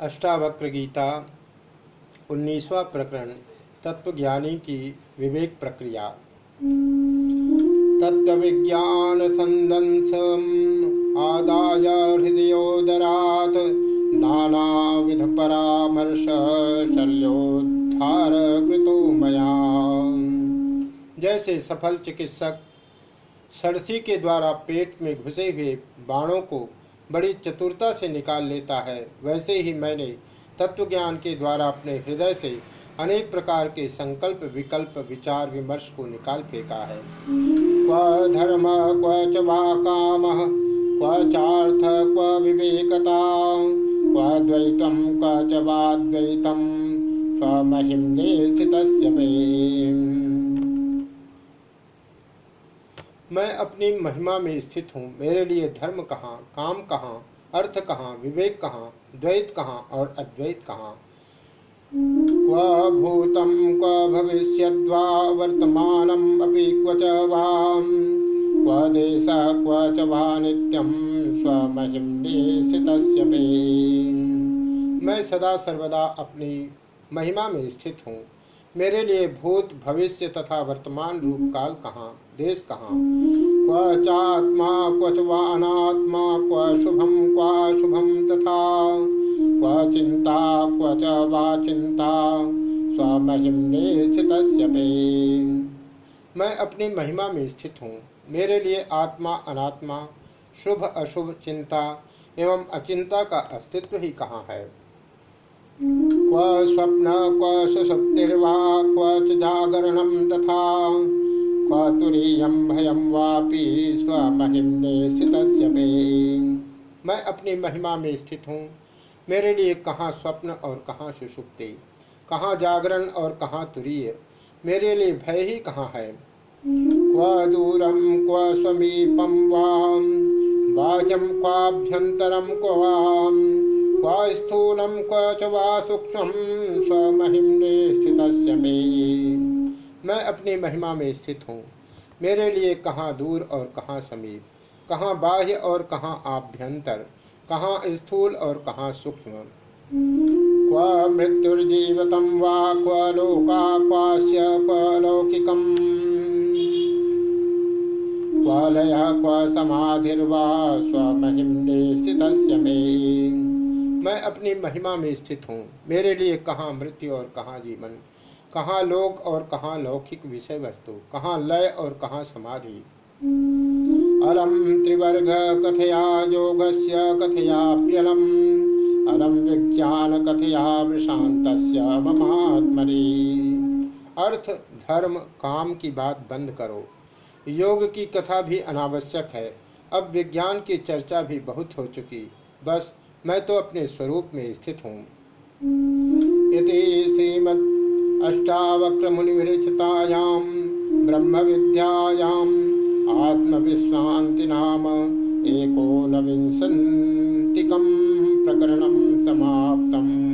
अष्टावक्र गीता उन्नीसवा प्रकरण, तत्वज्ञानी की विवेक प्रक्रिया। तत्व विज्ञान संदंस आदाय हृदयोदरात नाना विध परामर्श शल्योद्धार कृतो मया। जैसे सफल चिकित्सक सरसी के द्वारा पेट में घुसे हुए बाणों को बड़ी चतुरता से निकाल लेता है। वैसे ही मैंने तत्वज्ञान के द्वारा अपने हृदय से अनेक प्रकार के संकल्प, विकल्प, विचार, विमर्श को निकाल फेंका है। क्व धर्म, क्व च काम, क्व चार्थ, क्व विवेकता, क्व द्वैतम, क्व च वा द्वैतम स्वमहिम्ने स्थितस्य मैं अपनी महिमा में स्थित हूँ। मेरे लिए धर्म कहाँ, काम कहाँ, अर्थ कहाँ, विवेक कहाँ, द्वैत कहाँ और अद्वैत कहाँ? भूतम क्व भविष्य वर्तमानम अपि क्व च मैं सदा सर्वदा अपनी महिमा में स्थित हूँ। मेरे लिए भूत भविष्य तथा वर्तमान रूप काल कहाँ, देश कहाँ? क्व चात्मा, क्व च वानात्मा, क्व शुभम, क्व तथा क्व चिंता, क्व च वा चिंता। स्वमहिम्ने स्थित मैं अपनी महिमा में स्थित हूँ। मेरे लिए आत्मा अनात्मा, शुभ अशुभ चिंता एवं अचिंता का अस्तित्व ही कहाँ है? क्व स्वप्न, क्व सुसुप्तिर्वा, क्व च जागरणं तथा। क्व तुरीयं भयं वापि स्वमहिम्ने स्थितस्य मे। मैं अपनी महिमा में स्थित हूँ। मेरे लिए कहाँ स्वप्न और कहाँ सुषुप्ति कहाँ जागरण और कहाँ तुरीय? मेरे लिए भय ही कहाँ है? क्व दूरम क्व समीपम वाम बाह्यम क्वाभ्यंतरम क्व। वाम क्व स्थूलम क्व च वा सूक्ष्म स्वमहिम्ने स्थित मे। मैं अपनी महिमा में स्थित हूँ। मेरे लिए कहाँ दूर और कहाँ समीप? कहाँ बाह्य और कहाँ आभ्यंतर? कहाँ स्थूल और कहाँ सूक्ष्म? क्व मृत्युर्जीवतम वा क्व लोका क्वास्य क्व लौकिकम? क्व समाधिर्वा स्वमहिम्ने स्थित मे। मैं अपनी महिमा में स्थित हूँ। मेरे लिए कहाँ मृत्यु और कहाँ जीवन? कहाँ लोक और कहाँ लौकिक विषय वस्तु कहाँ लय और कहाँ समाधि? अलम त्रिवर्ग कथया योगस्य कथयाप्यलम अलम विज्ञान कथया वृशांत ममात्मनि। अर्थ, धर्म, काम की बात बंद करो। योग की कथा भी अनावश्यक है। अब विज्ञान की चर्चा भी बहुत हो चुकी। बस मैं तो अपने स्वरूप में स्थित हूँ। श्रीमद अष्टावक्र विरचितायाम ब्रह्म विद्यायाम आत्मविश्रांति नाम एकोनविंशतिकम प्रकरणम समाप्तम।